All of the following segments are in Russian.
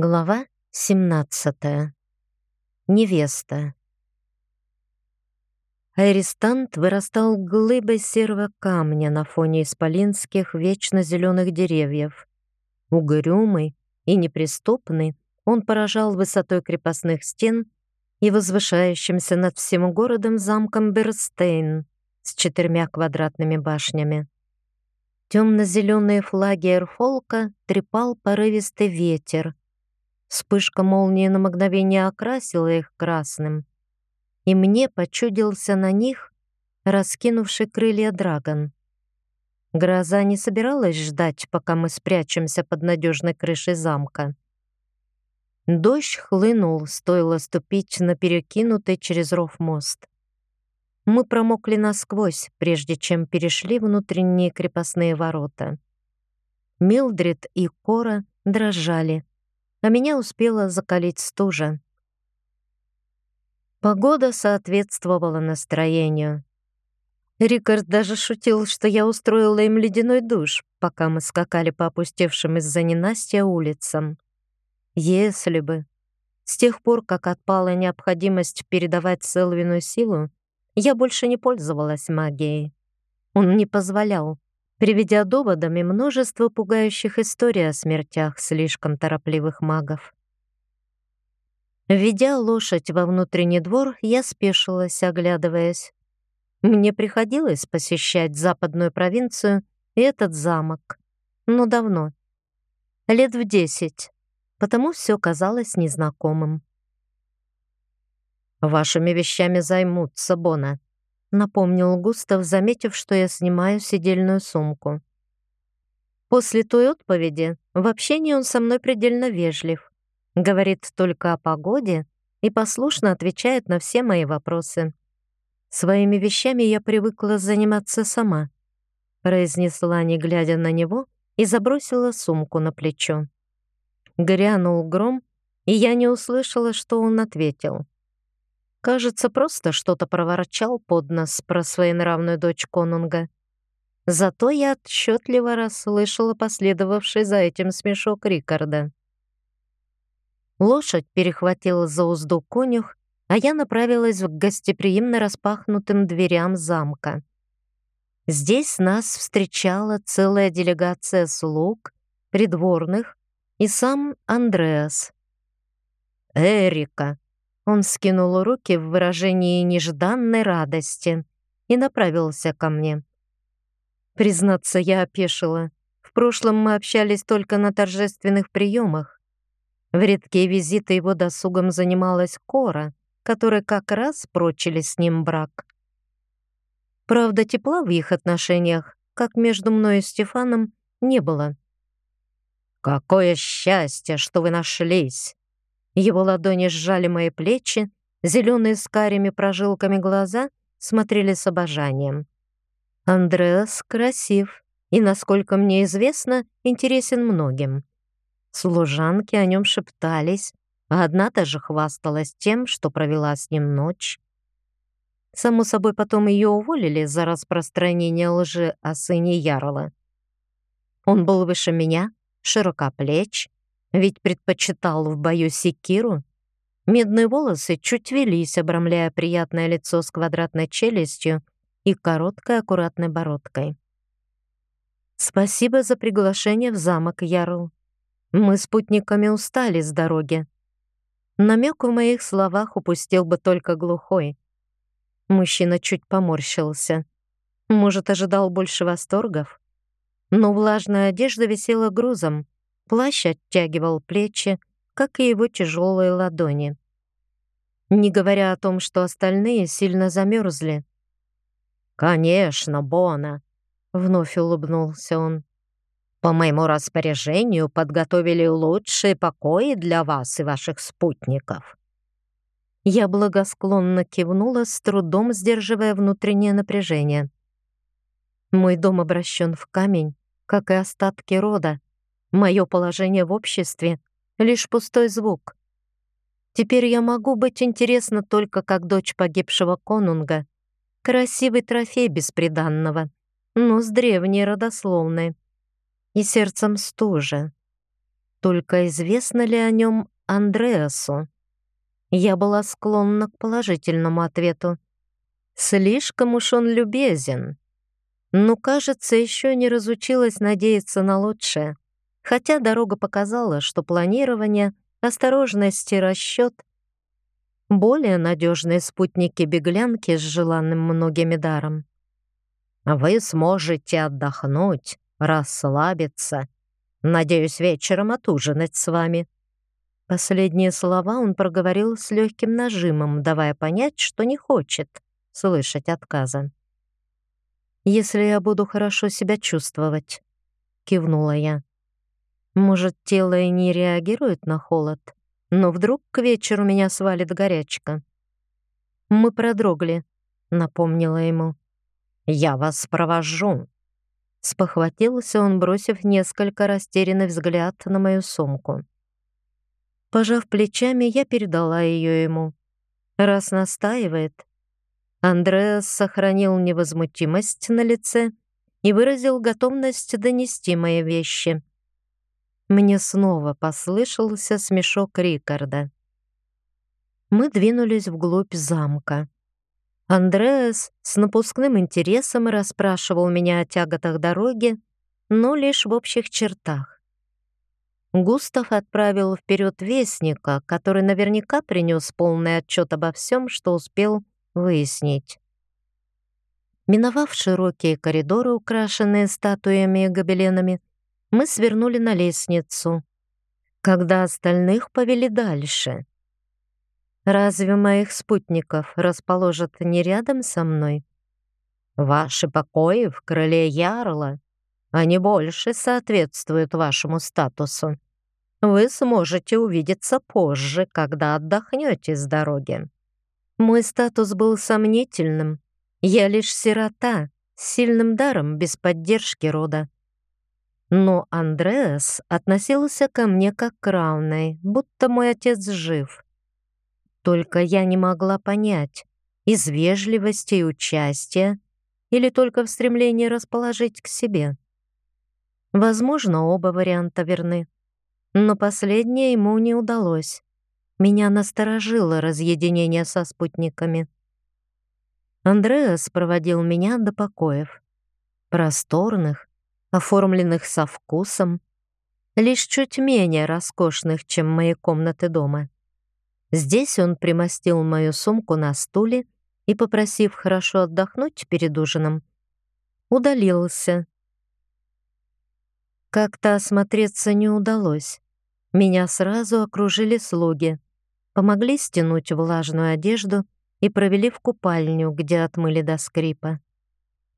Глава 17. Невеста. Арестант вырастал глыбой серого камня на фоне исполинских вечно зеленых деревьев. Угрюмый и неприступный, он поражал высотой крепостных стен и возвышающимся над всем городом замком Берстейн с четырьмя квадратными башнями. Темно-зеленые флаги Эрфолка трепал порывистый ветер, Вспышка молнии на мгновение окрасила их красным, и мне почудился на них раскинувший крылья драгон. Гроза не собиралась ждать, пока мы спрячемся под надежной крышей замка. Дождь хлынул, стоило ступить на перекинутый через ров мост. Мы промокли насквозь, прежде чем перешли внутренние крепостные ворота. Милдрид и Кора дрожали, а меня успела закалить стужа. Погода соответствовала настроению. Рикард даже шутил, что я устроила им ледяной душ, пока мы скакали по опустевшим из-за ненастья улицам. Если бы. С тех пор, как отпала необходимость передавать Селвину силу, я больше не пользовалась магией. Он не позволял приведя доводами множество пугающих историй о смертях слишком торопливых магов. Ведя лошадь во внутренний двор, я спешилась, оглядываясь. Мне приходилось посещать западную провинцию и этот замок, но давно, лет в десять, потому все казалось незнакомым. «Вашими вещами займутся, Бона», напомнил Густав, заметив, что я снимаю сидельную сумку. После той отповеди в общении он со мной предельно вежлив, говорит только о погоде и послушно отвечает на все мои вопросы. Своими вещами я привыкла заниматься сама, произнесла, не глядя на него, и забросила сумку на плечо. Грянул гром, и я не услышала, что он ответил. Кажется, просто что-то проворчал под нос про своенравную дочь Конунга. Зато я отчетливо расслышала последовавший за этим смешок Рикарда. Лошадь перехватила за узду конюх, а я направилась к гостеприимно распахнутым дверям замка. Здесь нас встречала целая делегация слуг, придворных и сам Андреас. «Эрика!» Он скинул руки в выражении нежданной радости и направился ко мне. Признаться, я опешила. В прошлом мы общались только на торжественных приемах. В редкие визиты его досугом занималась Кора, которая как раз прочили с ним брак. Правда, тепла в их отношениях, как между мной и Стефаном, не было. «Какое счастье, что вы нашлись!» Его ладони сжали мои плечи, зеленые с карими прожилками глаза смотрели с обожанием. Андреас красив и, насколько мне известно, интересен многим. Служанки о нем шептались, а одна даже хвасталась тем, что провела с ним ночь. Само собой, потом ее уволили за распространение лжи о сыне Ярла. Он был выше меня, широкоплеч, ведь предпочитал в бою секиру. Медные волосы чуть велись, обрамляя приятное лицо с квадратной челюстью и короткой аккуратной бородкой. «Спасибо за приглашение в замок, Ярл. Мы спутниками устали с дороги». Намек в моих словах упустил бы только глухой. Мужчина чуть поморщился. Может, ожидал больше восторгов? Но влажная одежда висела грузом, Плащ оттягивал плечи, как и его тяжелые ладони. Не говоря о том, что остальные сильно замерзли. «Конечно, Бона!» — вновь улыбнулся он. «По моему распоряжению подготовили лучшие покои для вас и ваших спутников». Я благосклонно кивнула, с трудом сдерживая внутреннее напряжение. Мой дом обращен в камень, как и остатки рода, Мое положение в обществе — лишь пустой звук. Теперь я могу быть интересна только как дочь погибшего конунга. Красивый трофей бесприданного, но с древней родословной. И сердцем стужа. Только известно ли о нем Андреасу? Я была склонна к положительному ответу. Слишком уж он любезен. Но, кажется, еще не разучилась надеяться на лучшее. Хотя дорога показала, что планирование, осторожность и расчет — более надежные спутники беглянки с желанным многими даром. Вы сможете отдохнуть, расслабиться. Надеюсь, вечером отужинать с вами». Последние слова он проговорил с легким нажимом, давая понять, что не хочет слышать отказа. «Если я буду хорошо себя чувствовать», — кивнула я. «Может, тело и не реагирует на холод, но вдруг к вечеру меня свалит горячка». «Мы продрогли», — напомнила ему. «Я вас провожу!» Спохватился он, бросив несколько растерянный взгляд на мою сумку. Пожав плечами, я передала ее ему. Раз настаивает. Андреас сохранил невозмутимость на лице и выразил готовность донести мои вещи. Мне снова послышался смешок Рикарда. Мы двинулись вглубь замка. Андреас с напускным интересом расспрашивал меня о тяготах дороги, но лишь в общих чертах. Густав отправил вперед вестника, который наверняка принес полный отчет обо всем, что успел выяснить. Миновав широкие коридоры, украшенные статуями и гобеленами, мы свернули на лестницу, когда остальных повели дальше. Разве моих спутников расположат не рядом со мной? Ваши покои в крыле Ярла, они больше соответствуют вашему статусу. Вы сможете увидеться позже, когда отдохнете с дороги. Мой статус был сомнительным. Я лишь сирота, с сильным даром, без поддержки рода. Но Андреас относился ко мне как к равной, будто мой отец жив. Только я не могла понять, из вежливости и участия или только в стремлении расположить к себе. Возможно, оба варианта верны. Но последнее ему не удалось. Меня насторожило разъединение со спутниками. Андреас проводил меня до покоев. Просторных, оформленных со вкусом, лишь чуть менее роскошных, чем мои комнаты дома. Здесь он примостил мою сумку на стуле и, попросив хорошо отдохнуть перед ужином, удалился. Как-то осмотреться не удалось. Меня сразу окружили слуги, помогли стянуть влажную одежду и провели в купальню, где отмыли до скрипа.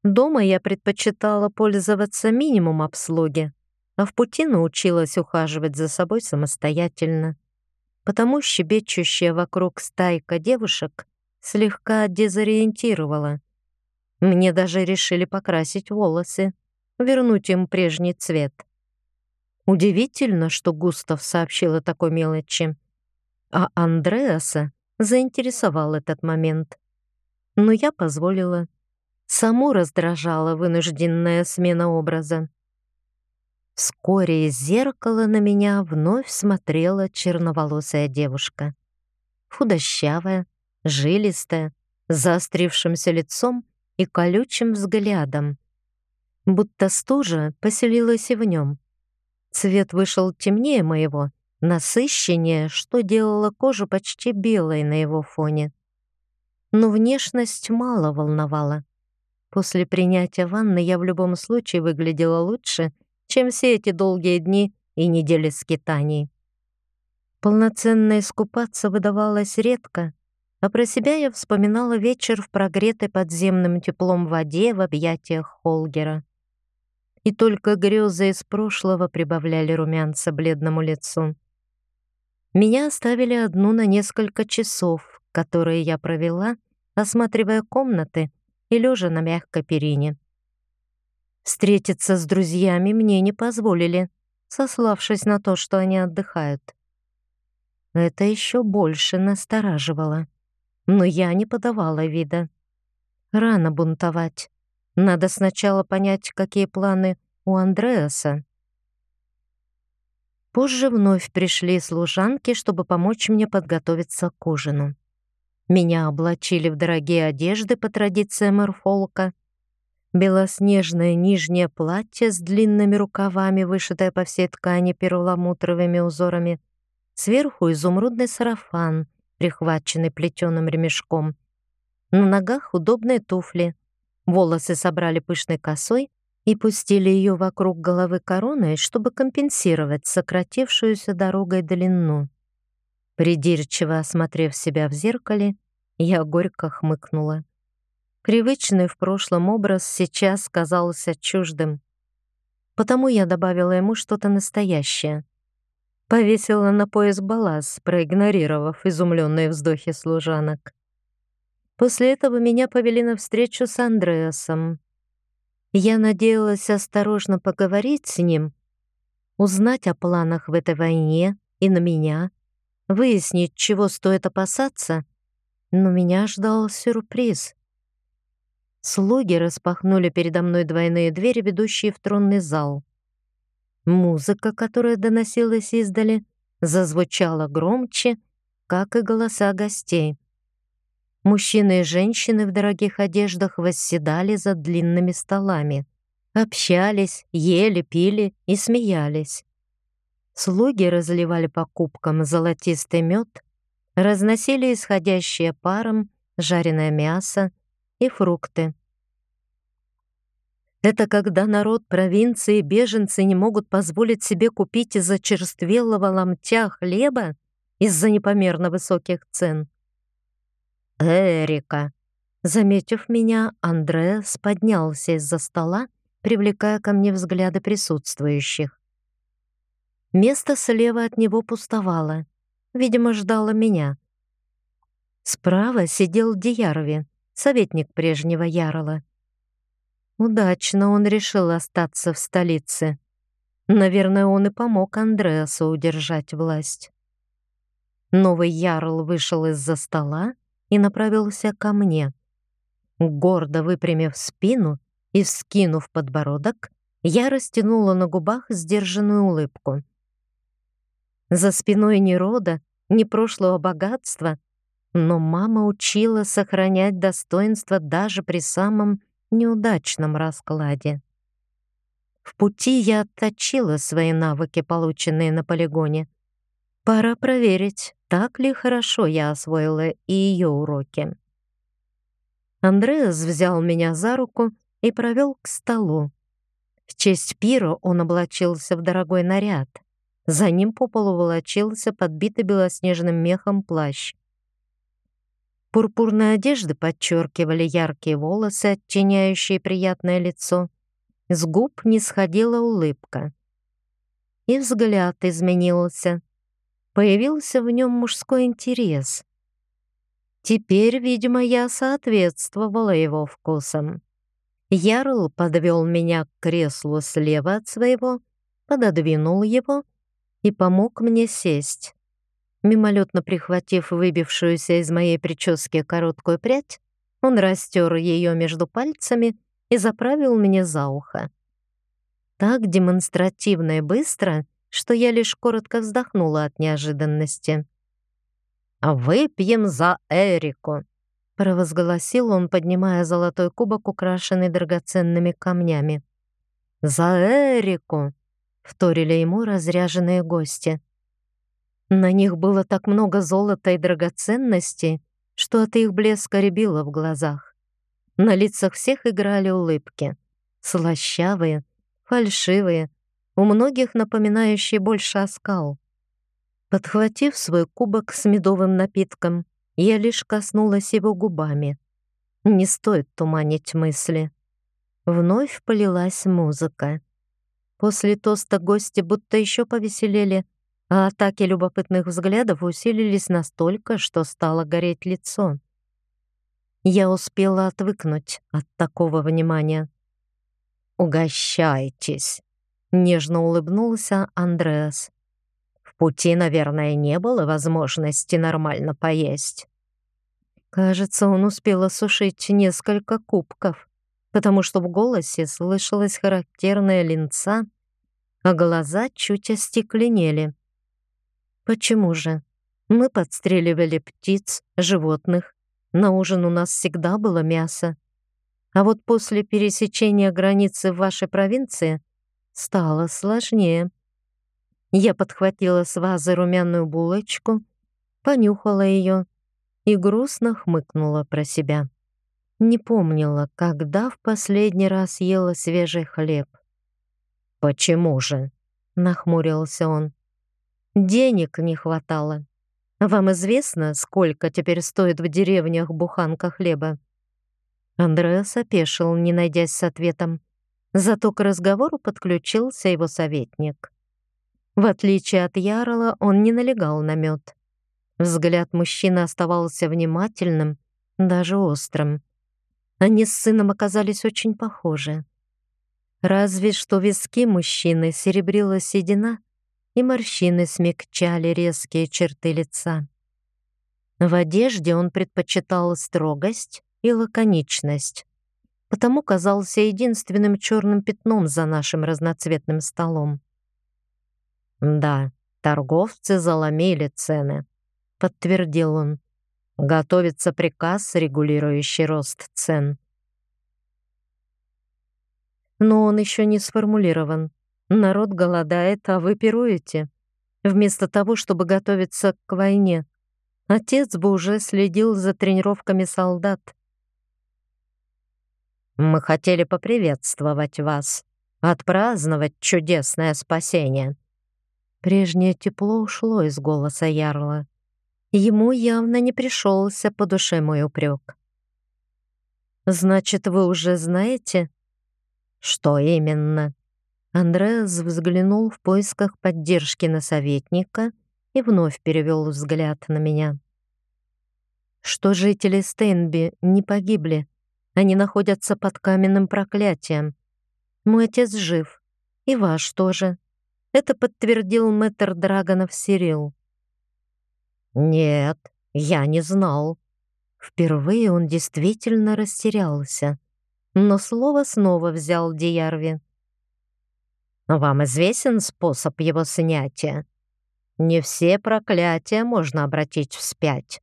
Дома я предпочитала пользоваться минимум обслуги, а в пути научилась ухаживать за собой самостоятельно потому щебечущая вокруг стайка девушек слегка дезориентировала. Мне даже решили покрасить волосы, вернуть им прежний цвет. Удивительно, что Густав сообщил о такой мелочи, а Андреаса заинтересовал этот момент. Но я позволила. Саму раздражала вынужденная смена образа. Вскоре из зеркала на меня вновь смотрела черноволосая девушка. Худощавая, жилистая, с заострившимся лицом и колючим взглядом. Будто стужа поселилась и в нем. Цвет вышел темнее моего, насыщеннее, что делало кожу почти белой на его фоне. Но внешность мало волновала. После принятия ванны я в любом случае выглядела лучше — чем все эти долгие дни и недели скитаний. Полноценно искупаться выдавалось редко, а про себя я вспоминала вечер в прогретой подземным теплом воде в объятиях Холгера. И только грезы из прошлого прибавляли румянца бледному лицу. Меня оставили одну на несколько часов, которые я провела, осматривая комнаты и лежа на мягкой перине. Встретиться с друзьями мне не позволили, сославшись на то, что они отдыхают. Это еще больше настораживало. Но я не подавала вида. Рано бунтовать. Надо сначала понять, какие планы у Андреаса. Позже вновь пришли служанки, чтобы помочь мне подготовиться к ужину. Меня облачили в дорогие одежды по традициям Эрфолка. Белоснежное нижнее платье с длинными рукавами, вышитое по всей ткани перламутровыми узорами. Сверху изумрудный сарафан, прихваченный плетеным ремешком. На ногах удобные туфли. Волосы собрали пышной косой и пустили ее вокруг головы короной, чтобы компенсировать сократившуюся дорогой длину. Придирчиво осмотрев себя в зеркале, я горько хмыкнула. Привычный в прошлом образ сейчас казался чуждым. Потому я добавила ему что-то настоящее. Повесила на пояс баллас, проигнорировав изумленные вздохи служанок. После этого меня повели на встречу с Андреасом. Я надеялась осторожно поговорить с ним, узнать о планах в этой войне и на меня, выяснить, чего стоит опасаться, но меня ждал сюрприз. Слуги распахнули передо мной двойные двери, ведущие в тронный зал. Музыка, которая доносилась издали, зазвучала громче, как и голоса гостей. Мужчины и женщины в дорогих одеждах восседали за длинными столами, общались, ели, пили и смеялись. Слуги разливали по кубкам золотистый мед, разносили исходящее паром жареное мясо и фрукты. Это когда народ провинции и беженцы не могут позволить себе купить из-за черствелого ломтя хлеба из-за непомерно высоких цен. Эрика. Заметив меня, Андреас поднялся из-за стола, привлекая ко мне взгляды присутствующих. Место слева от него пустовало. Видимо, ждало меня. Справа сидел Диярови, советник прежнего Ярла. Удачно он решил остаться в столице. Наверное, он и помог Андреасу удержать власть. Новый Ярл вышел из-за стола и направился ко мне. Гордо выпрямив спину и вскинув подбородок, я растянула на губах сдержанную улыбку. За спиной ни рода, ни прошлого богатства, но мама учила сохранять достоинство даже при самом неудачном раскладе. В пути я отточила свои навыки, полученные на полигоне. Пора проверить, так ли хорошо я освоила и ее уроки. Андреас взял меня за руку и провел к столу. В честь пира он облачился в дорогой наряд — за ним по полу волочился подбитый белоснежным мехом плащ. Пурпурные одежды подчеркивали яркие волосы, оттеняющие приятное лицо. С губ не сходила улыбка. И взгляд изменился. Появился в нем мужской интерес. Теперь, видимо, я соответствовала его вкусам. Ярл подвел меня к креслу слева от своего, пододвинул его и помог мне сесть. Мимолетно прихватив выбившуюся из моей прически короткую прядь, он растер ее между пальцами и заправил мне за ухо. Так демонстративно и быстро, что я лишь коротко вздохнула от неожиданности. «А выпьем за Эрику!» — провозгласил он, поднимая золотой кубок, украшенный драгоценными камнями. «За Эрику!» Вторили ему разряженные гости. На них было так много золота и драгоценностей, что от их блеска рябило в глазах. На лицах всех играли улыбки. Слащавые, фальшивые, у многих напоминающие больше оскал. Подхватив свой кубок с медовым напитком, я лишь коснулась его губами. Не стоит туманить мысли. Вновь полилась музыка. После тоста гости будто еще повеселели, а атаки любопытных взглядов усилились настолько, что стало гореть лицо. Я успела отвыкнуть от такого внимания. «Угощайтесь», — нежно улыбнулся Андреас. «В пути, наверное, не было возможности нормально поесть». Кажется, он успел осушить несколько кубков потому что в голосе слышалась характерная линца а глаза чуть остекленели. Почему же? Мы подстреливали птиц, животных. На ужин у нас всегда было мясо. А вот после пересечения границы в вашей провинции стало сложнее. Я подхватила с вазы румяную булочку, понюхала ее и грустно хмыкнула про себя. Не помнила, когда в последний раз ела свежий хлеб. «Почему же?» — нахмурился он. «Денег не хватало. Вам известно, сколько теперь стоит в деревнях буханка хлеба?» Андреас опешил, не найдясь с ответом. Зато к разговору подключился его советник. В отличие от Ярла, он не налегал на мед. Взгляд мужчины оставался внимательным, даже острым. Они с сыном оказались очень похожи. Разве что виски мужчины серебрила седина, и морщины смягчали резкие черты лица. В одежде он предпочитал строгость и лаконичность, потому казался единственным черным пятном за нашим разноцветным столом. «Да, торговцы заломили цены», — подтвердил он. «Готовится приказ, регулирующий рост цен». Но он еще не сформулирован. Народ голодает, а вы пируете. Вместо того, чтобы готовиться к войне. Отец бы уже следил за тренировками солдат. Мы хотели поприветствовать вас, отпраздновать чудесное спасение. Прежнее тепло ушло из голоса Ярла. Ему явно не пришелся по душе мой упрек. «Значит, вы уже знаете?» «Что именно?» Андреас взглянул в поисках поддержки на советника и вновь перевел взгляд на меня. Что жители Стейнби не погибли, они находятся под каменным проклятием. Мой отец жив, и ваш тоже. Это подтвердил мэтр Драгонов Сирил. «Нет, я не знал». Впервые он действительно растерялся, но слово снова взял Диярви. Вам известен способ его снятия? Не все проклятия можно обратить вспять.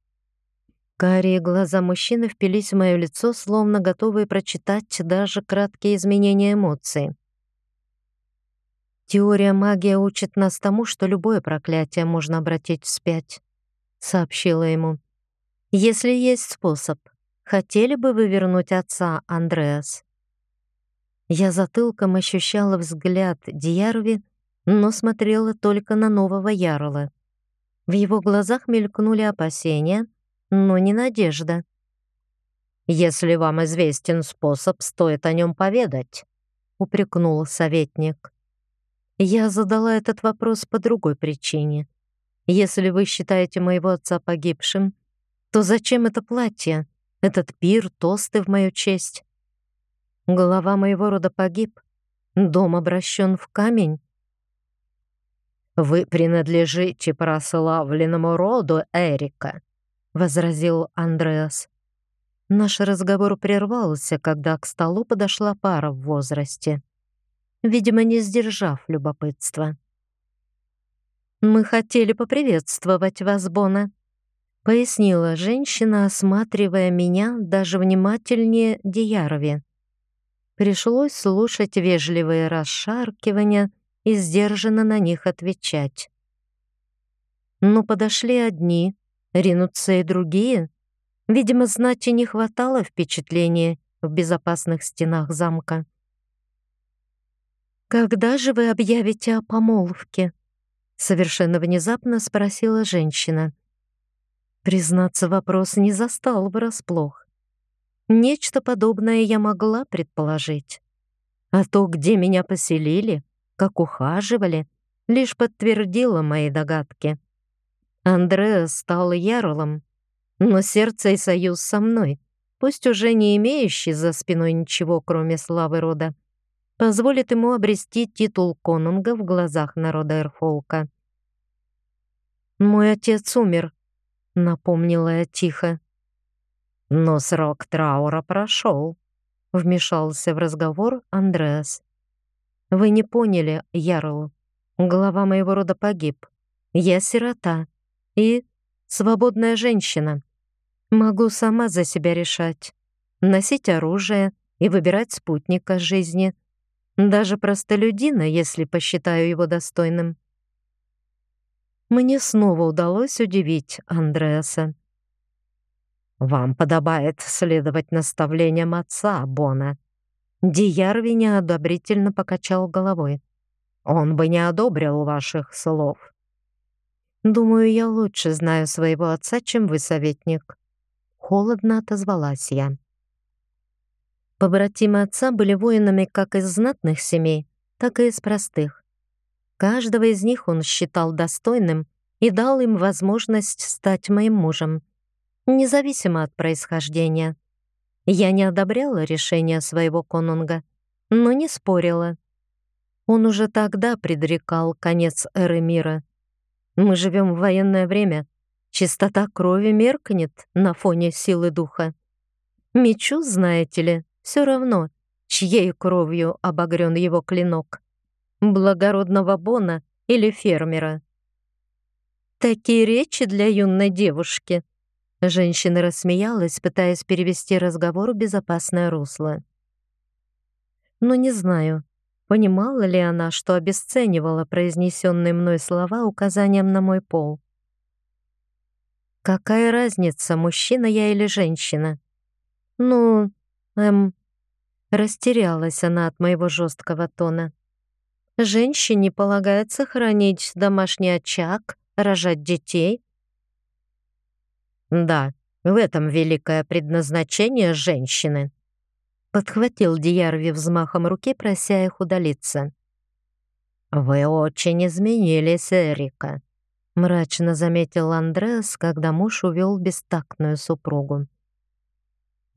Карие глаза мужчины впились в мое лицо, словно готовые прочитать даже краткие изменения эмоций. «Теория магии учит нас тому, что любое проклятие можно обратить вспять», — сообщила ему. «Если есть способ, хотели бы вы вернуть отца, Андреас?» Я затылком ощущала взгляд Диярви, но смотрела только на нового Ярла. В его глазах мелькнули опасения, но не надежда. «Если вам известен способ, стоит о нем поведать», — упрекнул советник. Я задала этот вопрос по другой причине. Если вы считаете моего отца погибшим, то зачем это платье, этот пир, тосты в мою честь? Голова моего рода погиб. Дом обращен в камень. «Вы принадлежите прославленному роду Эрика», — возразил Андреас. Наш разговор прервался, когда к столу подошла пара в возрасте, видимо, не сдержав любопытства. «Мы хотели поприветствовать вас, Бона», — пояснила женщина, осматривая меня даже внимательнее Диярови. Пришлось слушать вежливые расшаркивания и сдержанно на них отвечать. Но подошли одни, ринутся и другие. Видимо, знати не хватало впечатления в безопасных стенах замка. «Когда же вы объявите о помолвке?» Совершенно внезапно спросила женщина. Признаться, вопрос не застал врасплох. Нечто подобное я могла предположить. А то, где меня поселили, как ухаживали, лишь подтвердило мои догадки. Андреа стал ярлом, но сердце и союз со мной, пусть уже не имеющий за спиной ничего, кроме славы рода, позволит ему обрести титул конунга в глазах народа Эрфолка. «Мой отец умер», — напомнила я тихо. Но срок траура прошел, вмешался в разговор Андреас. Вы не поняли, Ярл. Глава моего рода погиб. Я сирота и свободная женщина. Могу сама за себя решать. Носить оружие и выбирать спутника жизни. Даже простолюдина, если посчитаю его достойным. Мне снова удалось удивить Андреаса. «Вам подобает следовать наставлениям отца, Бона». Диярви неодобрительно покачал головой. «Он бы не одобрил ваших слов». «Думаю, я лучше знаю своего отца, чем вы, советник». Холодно отозвалась я. Побратимы отца были воинами как из знатных семей, так и из простых. Каждого из них он считал достойным и дал им возможность стать моим мужем, независимо от происхождения. Я не одобряла решение своего конунга, но не спорила. Он уже тогда предрекал конец эры мира. Мы живем в военное время. Чистота крови меркнет на фоне силы духа. Мечу, знаете ли, все равно, чьей кровью обогрен его клинок. Благородного бона или фермера. Такие речи для юной девушки. Женщина рассмеялась, пытаясь перевести разговор в безопасное русло. Но не знаю, понимала ли она, что обесценивала произнесенные мной слова указанием на мой пол. Какая разница, мужчина я или женщина? Ну, эм, Растерялась она от моего жесткого тона. Женщине полагается хранить домашний очаг, рожать детей. Да, в этом великое предназначение женщины. Подхватил Диярви взмахом руки, прося их удалиться. «Вы очень изменились, Эрика», — мрачно заметил Андреас, когда муж увел бестактную супругу.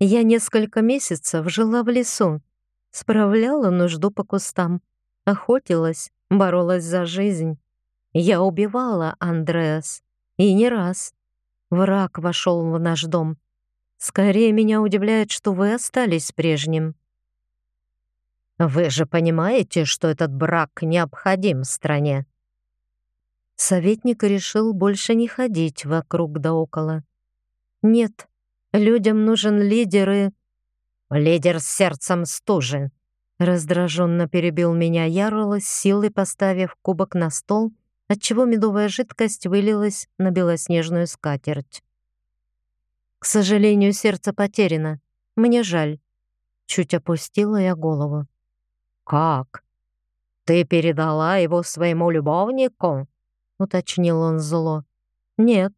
Я несколько месяцев жила в лесу, справляла нужду по кустам, охотилась, боролась за жизнь. Я убивала Андреас, и не раз. Враг вошел в наш дом. Скорее меня удивляет, что вы остались прежним. Вы же понимаете, что этот брак необходим стране. Советник решил больше не ходить вокруг да около. Нет, Людям нужен лидер и... Лидер с сердцем стужи. Раздраженно перебил меня Ярл, силой поставив кубок на стол, отчего медовая жидкость вылилась на белоснежную скатерть. К сожалению, сердце потеряно. Мне жаль. Чуть опустила я голову. Как? Ты передала его своему любовнику? уточнил он зло. Нет,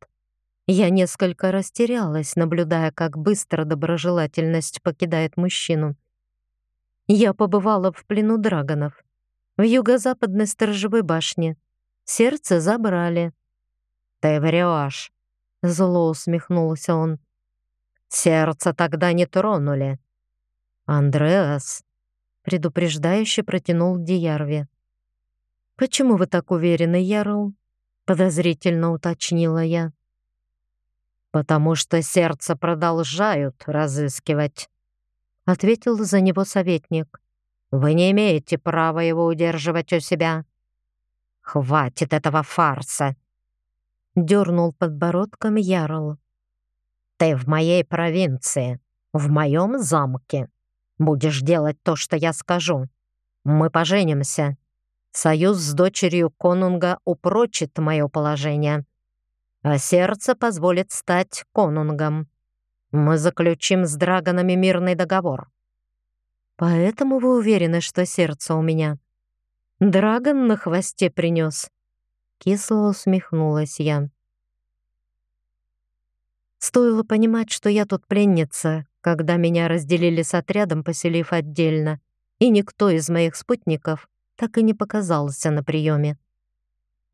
я несколько растерялась, наблюдая, как быстро доброжелательность покидает мужчину. Я побывала в плену драгонов, в юго-западной сторожевой башне. Сердце забрали. «Ты врешь!» — зло усмехнулся он. «Сердце тогда не тронули». «Андреас!» — предупреждающе протянул Диярви. «Почему вы так уверены, Ярл?» — подозрительно уточнила я потому что сердце продолжают разыскивать», — ответил за него советник. «Вы не имеете права его удерживать у себя». «Хватит этого фарса!» — дернул подбородком Ярл. «Ты в моей провинции, в моем замке. Будешь делать то, что я скажу. Мы поженимся. Союз с дочерью конунга упрочит мое положение а сердце позволит стать конунгом. Мы заключим с драгонами мирный договор. Поэтому вы уверены, что сердце у меня? Драгон на хвосте принес. Кисло усмехнулась я. Стоило понимать, что я тут пленница, когда меня разделили с отрядом, поселив отдельно, и никто из моих спутников так и не показался на приеме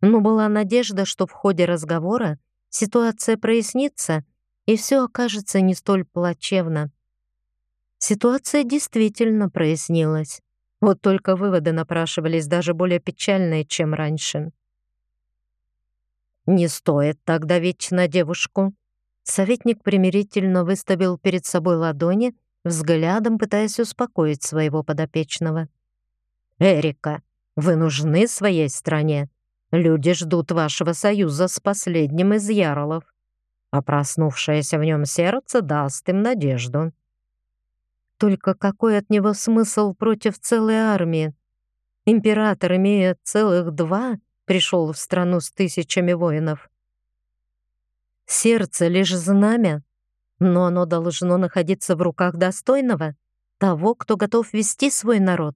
но была надежда, что в ходе разговора ситуация прояснится и все окажется не столь плачевно. Ситуация действительно прояснилась. Вот только выводы напрашивались даже более печальные, чем раньше. «Не стоит так давить на девушку». Советник примирительно выставил перед собой ладони, взглядом пытаясь успокоить своего подопечного. Эрика, вы нужны своей стране. Люди ждут вашего союза с последним из ярлов, а проснувшееся в нем сердце даст им надежду. Только какой от него смысл против целой армии? Император, имея целых два, пришел в страну с тысячами воинов. Сердце — лишь знамя, но оно должно находиться в руках достойного, того, кто готов вести свой народ.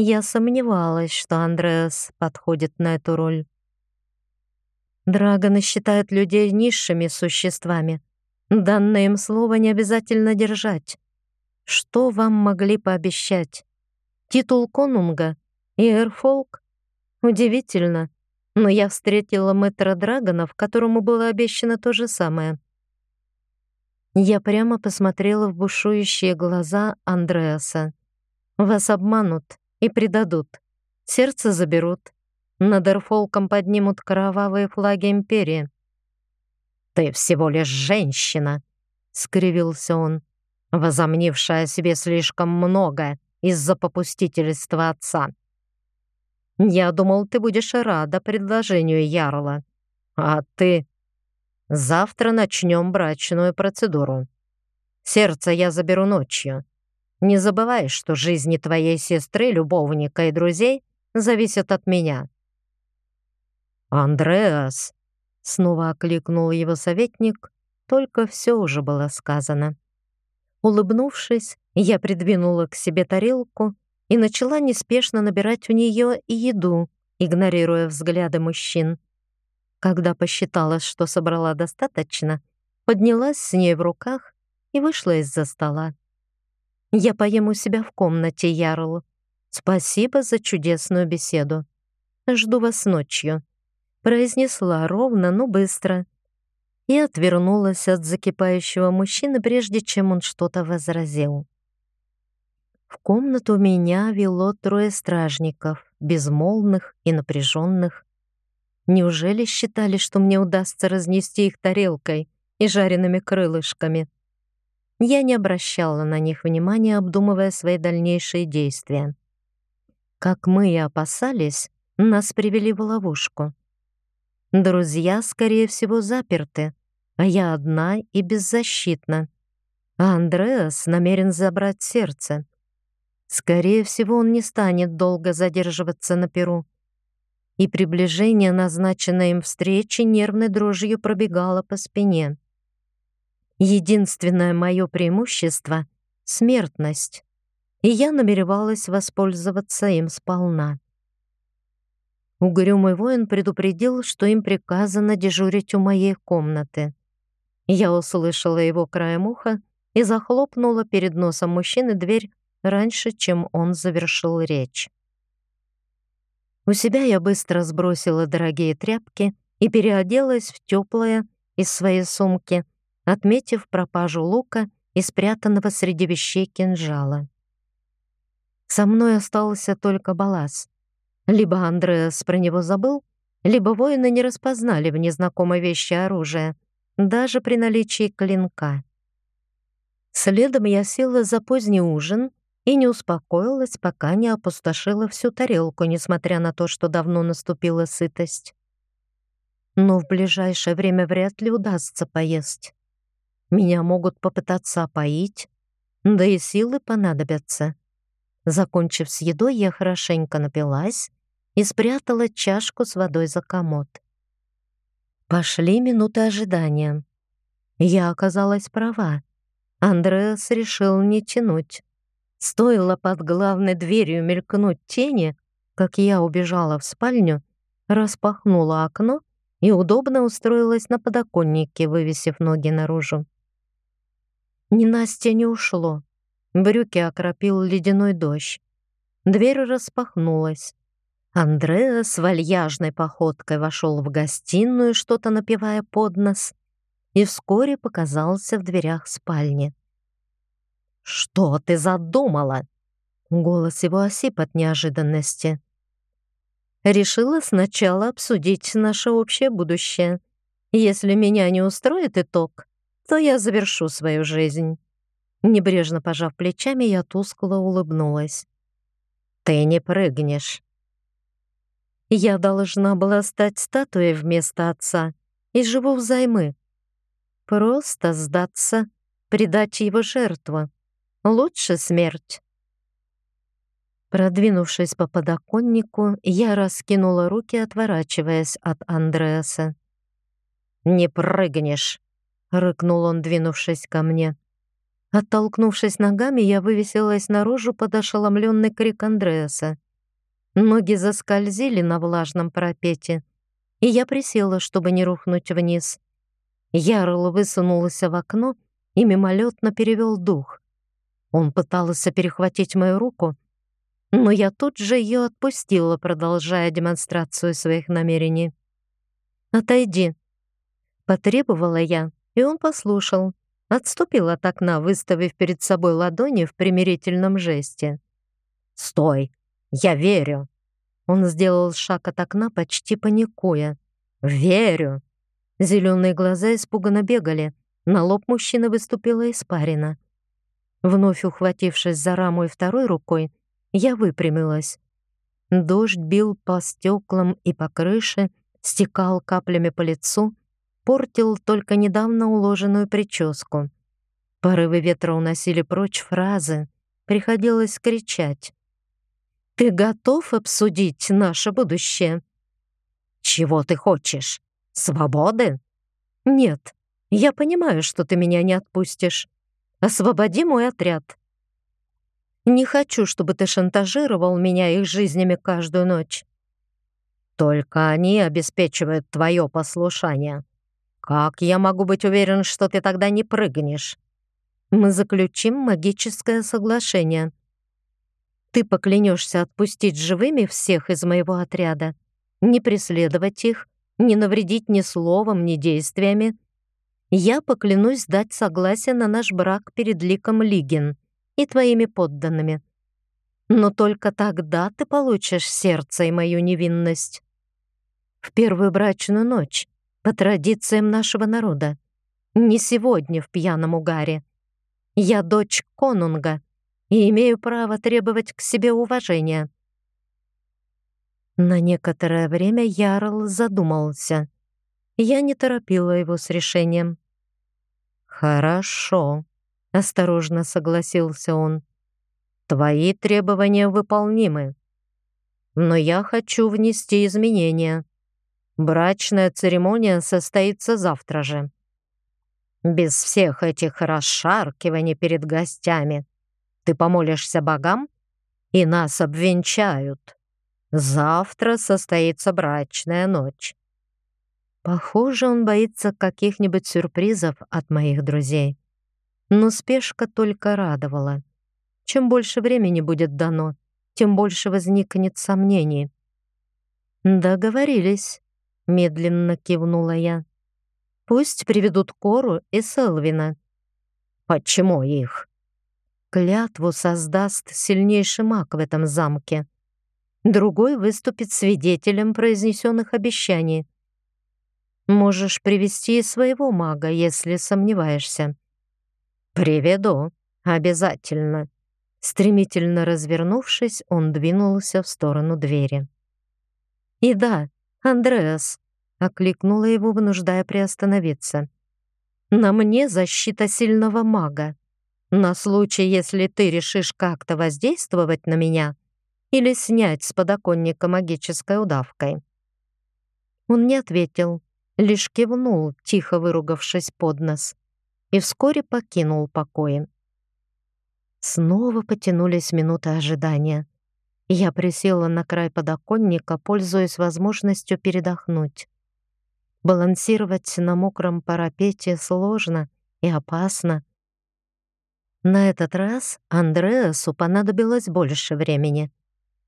Я сомневалась, что Андреас подходит на эту роль. Драгоны считают людей низшими существами. Данное им слово не обязательно держать. Что вам могли пообещать? Титул конунга и эрфолк? Удивительно, но я встретила мэтра драгонов, которому было обещано то же самое. Я прямо посмотрела в бушующие глаза Андреаса. Вас обманут и предадут. Сердце заберут. Над Эрфолком поднимут кровавые флаги Империи. «Ты всего лишь женщина!» — скривился он возомнившая о себе слишком много из-за попустительства отца. Я думал, ты будешь рада предложению Ярла. А ты... Завтра начнем брачную процедуру. Сердце я заберу ночью. Не забывай, что жизни твоей сестры, любовника и друзей зависят от меня. «Андреас!» — снова окликнул его советник, только все уже было сказано. Улыбнувшись, я придвинула к себе тарелку и начала неспешно набирать в нее еду, игнорируя взгляды мужчин. Когда посчитала, что собрала достаточно, поднялась с ней в руках и вышла из-за стола. «Я поем у себя в комнате, Ярл. Спасибо за чудесную беседу. Жду вас ночью», — произнесла ровно, но быстро — и отвернулась от закипающего мужчины, прежде чем он что-то возразил. В комнату меня вело трое стражников, безмолвных и напряженных. Неужели считали, что мне удастся разнести их тарелкой и жареными крылышками? Я не обращала на них внимания, обдумывая свои дальнейшие действия. Как мы и опасались, нас привели в ловушку. Друзья, скорее всего, заперты, а я одна и беззащитна. А Андреас намерен забрать сердце. Скорее всего, он не станет долго задерживаться на Перу. И приближение назначенной им встречи нервной дрожью пробегало по спине. Единственное мое преимущество — смертность, и я намеревалась воспользоваться им сполна. Угрюмый воин предупредил, что им приказано дежурить у моей комнаты. Я услышала его краем уха и захлопнула перед носом мужчины дверь раньше, чем он завершил речь. У себя я быстро сбросила дорогие тряпки и переоделась в теплое из своей сумки, отметив пропажу лука и спрятанного среди вещей кинжала. Со мной остался только балас. Либо Андреас про него забыл, либо воины не распознали в незнакомой вещи оружие — даже при наличии клинка. Следом я села за поздний ужин и не успокоилась, пока не опустошила всю тарелку, несмотря на то, что давно наступила сытость. Но в ближайшее время вряд ли удастся поесть. Меня могут попытаться опоить, да и силы понадобятся. Закончив с едой, я хорошенько напилась и спрятала чашку с водой за комод. Пошли минуты ожидания. Я оказалась права. Андреас решил не тянуть. Стоило под главной дверью мелькнуть тени, как я убежала в спальню, распахнула окно и удобно устроилась на подоконнике, вывесив ноги наружу. Ненастье не ушло. Брюки окропил ледяной дождь. Дверь распахнулась. Андреа с вальяжной походкой вошел в гостиную, что-то напивая под нос, и вскоре показался в дверях спальни. «Что ты задумала?» Голос его осип от неожиданности. «Решила сначала обсудить наше общее будущее. Если меня не устроит итог, то я завершу свою жизнь». Небрежно пожав плечами, я тускло улыбнулась. Ты не прыгнешь. Я должна была стать статуей вместо отца и живу взаймы. Просто сдаться, предать его жертву. Лучше смерть. Продвинувшись по подоконнику, я раскинула руки, отворачиваясь от Андреаса. «Не прыгнешь!» — рыкнул он, двинувшись ко мне. Оттолкнувшись ногами, я вывесилась наружу под ошеломленный крик Андреаса. Ноги заскользили на влажном парапете, и я присела, чтобы не рухнуть вниз. Ярл высунулся в окно и мимолетно перевел дух. Он пытался перехватить мою руку, но я тут же ее отпустила, продолжая демонстрацию своих намерений. «Отойди», — потребовала я, и он послушал, отступил от окна, выставив перед собой ладони в примирительном жесте. «Стой!» Я верю. Он сделал шаг от окна, почти паникуя. Верю. Зеленые глаза испуганно бегали. На лоб мужчины выступила испарина. Вновь ухватившись за раму и второй рукой, я выпрямилась. Дождь бил по стеклам и по крыше, стекал каплями по лицу, портил только недавно уложенную прическу. Порывы ветра уносили прочь фразы, приходилось кричать. Ты готов обсудить наше будущее? Чего ты хочешь? Свободы? Нет, я понимаю, что ты меня не отпустишь. Освободи мой отряд. Не хочу, чтобы ты шантажировал меня их жизнями каждую ночь. Только они обеспечивают твое послушание. Как я могу быть уверен, что ты тогда не прыгнешь? Мы заключим магическое соглашение. Ты поклянешься отпустить живыми всех из моего отряда, не преследовать их, не навредить ни словом, ни действиями. Я поклянусь дать согласие на наш брак перед ликом Лигин и твоими подданными. Но только тогда ты получишь сердце и мою невинность. В первую брачную ночь, по традициям нашего народа. Не сегодня в пьяном угаре. Я дочь конунга, и имею право требовать к себе уважения». На некоторое время Ярл задумался. Я не торопила его с решением. «Хорошо», — осторожно согласился он. «Твои требования выполнимы. Но я хочу внести изменения. Брачная церемония состоится завтра же. Без всех этих расшаркиваний перед гостями. Ты помолишься богам, и нас обвенчают. Завтра состоится брачная ночь. Похоже, он боится каких-нибудь сюрпризов от моих друзей. Но спешка только радовала. Чем больше времени будет дано, тем больше возникнет сомнений. «Договорились», — медленно кивнула я. «Пусть приведут Кору и Селвина». «Почему их?» Клятву создаст сильнейший маг в этом замке. Другой выступит свидетелем произнесенных обещаний. Можешь привести своего мага, если сомневаешься. Приведу, обязательно. Стремительно развернувшись, он двинулся в сторону двери. «И да, Андреас», — окликнула его, вынуждая приостановиться. «На мне защита сильного мага. На случай, если ты решишь как-то воздействовать на меня или снять с подоконника магической удавкой. Он не ответил, лишь кивнул, тихо выругавшись под нос, и вскоре покинул покои. Снова потянулись минуты ожидания. Я присела на край подоконника, пользуясь возможностью передохнуть. Балансировать на мокром парапете сложно и опасно, на этот раз Андреасу понадобилось больше времени.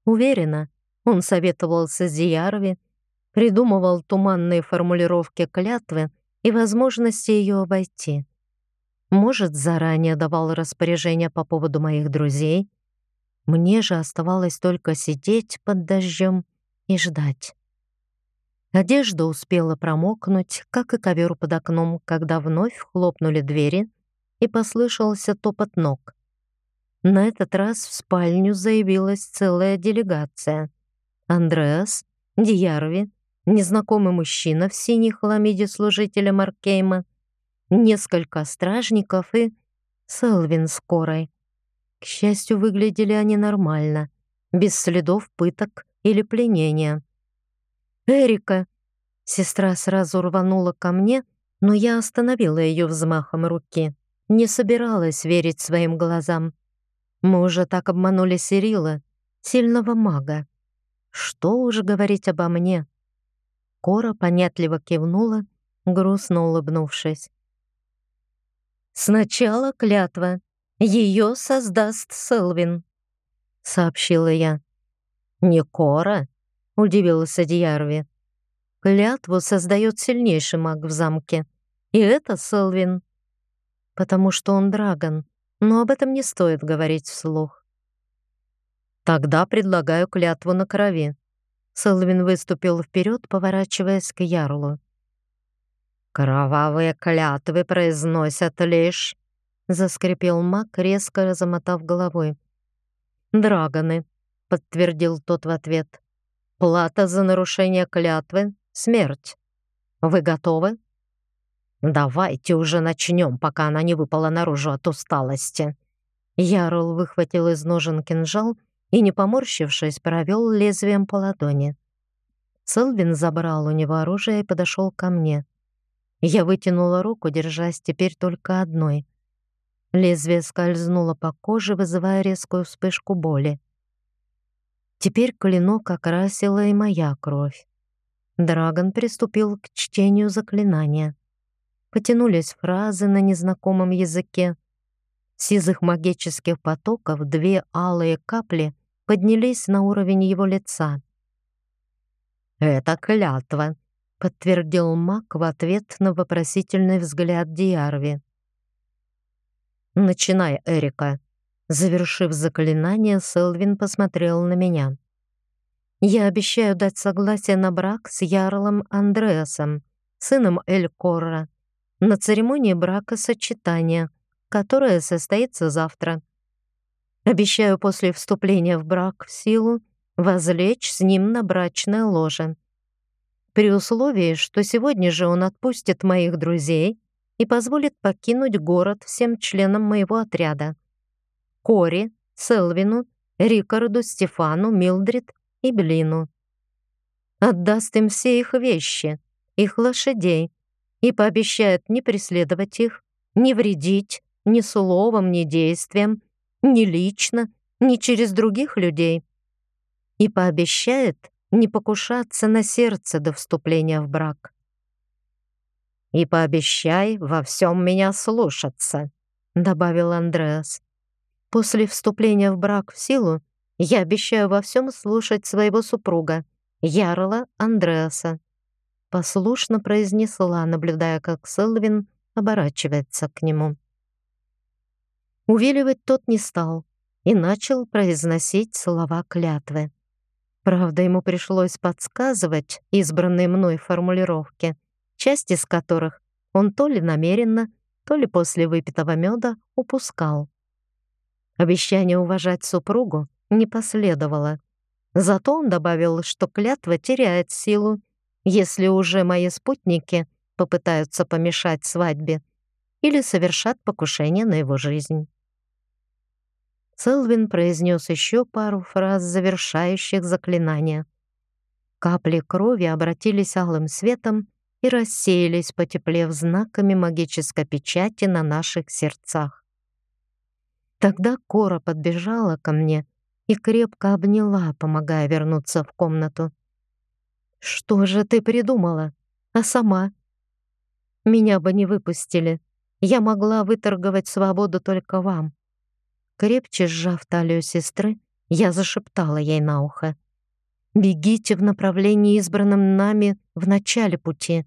Уверена, он советовался с Зиярви, придумывал туманные формулировки клятвы и возможности ее обойти. Может, заранее давал распоряжения по поводу моих друзей. Мне же оставалось только сидеть под дождем и ждать. Одежда успела промокнуть, как и ковер под окном, когда вновь хлопнули двери — и послышался топот ног. На этот раз в спальню заявилась целая делегация. Андреас, Диярви, незнакомый мужчина в синей хламиде служителя Маркейма, несколько стражников и Селвин скорой. К счастью, выглядели они нормально, без следов пыток или пленения. «Эрика!» Сестра сразу рванула ко мне, но я остановила ее взмахом руки. Не собиралась верить своим глазам. Мы уже так обманули Сирила, сильного мага. Что уже говорить обо мне? Кора понятливо кивнула, грустно улыбнувшись. «Сначала клятва. Ее создаст Селвин», — сообщила я. «Не Кора?» — удивился Дьярви. «Клятву создает сильнейший маг в замке. И это Селвин. Потому что он драгон, но об этом не стоит говорить вслух. Тогда предлагаю клятву на крови. Селвин выступил вперед, поворачиваясь к Ярлу. «Кровавые клятвы произносят лишь...» — заскрипел маг, резко замотав головой. «Драгоны», — подтвердил тот в ответ. «Плата за нарушение клятвы — смерть. Вы готовы?» «Давайте уже начнем, пока она не выпала наружу от усталости». Ярл выхватил из ножен кинжал и, не поморщившись, провел лезвием по ладони. Селвин забрал у него оружие и подошел ко мне. Я вытянула руку, держась теперь только одной. Лезвие скользнуло по коже, вызывая резкую вспышку боли. Теперь клинок окрасила и моя кровь. Драгон приступил к чтению заклинания. Потянулись фразы на незнакомом языке. С язык магических потоков две алые капли поднялись на уровень его лица. «Это клятва», подтвердил Мак в ответ на вопросительный взгляд Диарви. «Начинай, Эрика». Завершив заклинание, Селвин посмотрел на меня. «Я обещаю дать согласие на брак с Ярлом Андреасом, сыном Элькорра, на церемонии брака сочетания, которая состоится завтра. Обещаю после вступления в брак в силу возлечь с ним на брачное ложе при условии, что сегодня же он отпустит моих друзей и позволит покинуть город всем членам моего отряда. Кори, Селвину, Рикарду, Стефану, Милдрид и Блину. Отдаст им все их вещи, их лошадей, и пообещает не преследовать их, не вредить ни словом, ни действием, ни лично, ни через других людей. И пообещает не покушаться на сердце до вступления в брак. «И пообещай во всем меня слушаться», — добавил Андреас. «После вступления в брак в силу я обещаю во всем слушать своего супруга, Ярла Андреаса», — послушно произнесла, наблюдая, как Селвин оборачивается к нему. Увиливать тот не стал и начал произносить слова клятвы. Правда, ему пришлось подсказывать избранные мной формулировки, часть из которых он то ли намеренно, то ли после выпитого меда упускал. Обещание уважать супругу не последовало. Зато он добавил, что клятва теряет силу, если уже мои спутники попытаются помешать свадьбе или совершат покушение на его жизнь. Селвин произнес еще пару фраз, завершающих заклинание. Капли крови обратились алым светом и рассеялись, потеплев знаками магической печати на наших сердцах. Тогда Кора подбежала ко мне и крепко обняла, помогая вернуться в комнату. «Что же ты придумала? А сама?» «Меня бы не выпустили. Я могла выторговать свободу только вам. Крепче сжав талию сестры, я зашептала ей на ухо. «Бегите в направлении, избранном нами в начале пути,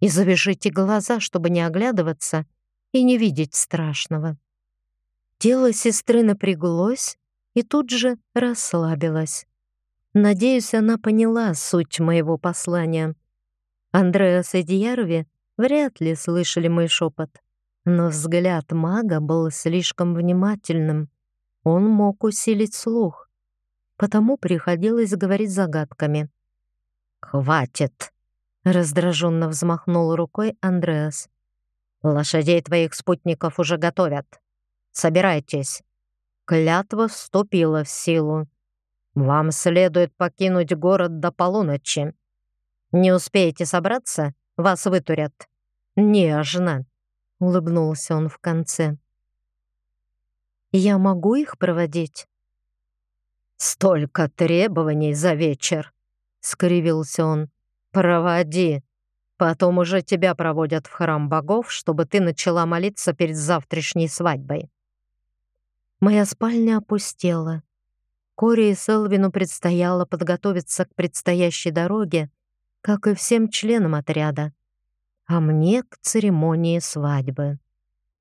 и завяжите глаза, чтобы не оглядываться и не видеть страшного». Тело сестры напряглось и тут же расслабилось. Надеюсь, она поняла суть моего послания. Андреас и Дьярови вряд ли слышали мой шепот но взгляд мага был слишком внимательным. Он мог усилить слух, потому приходилось говорить загадками. «Хватит!» — раздраженно взмахнул рукой Андреас. «Лошадей твоих спутников уже готовят. Собирайтесь. Клятва вступила в силу. Вам следует покинуть город до полуночи. Не успеете собраться, вас вытурят. Нежно!» — улыбнулся он в конце. «Я могу их проводить?» «Столько требований за вечер!» — скривился он. «Проводи. Потом уже тебя проводят в храм богов, чтобы ты начала молиться перед завтрашней свадьбой». Моя спальня опустела. Кори и Селвину предстояло подготовиться к предстоящей дороге, как и всем членам отряда, а мне к церемонии свадьбы.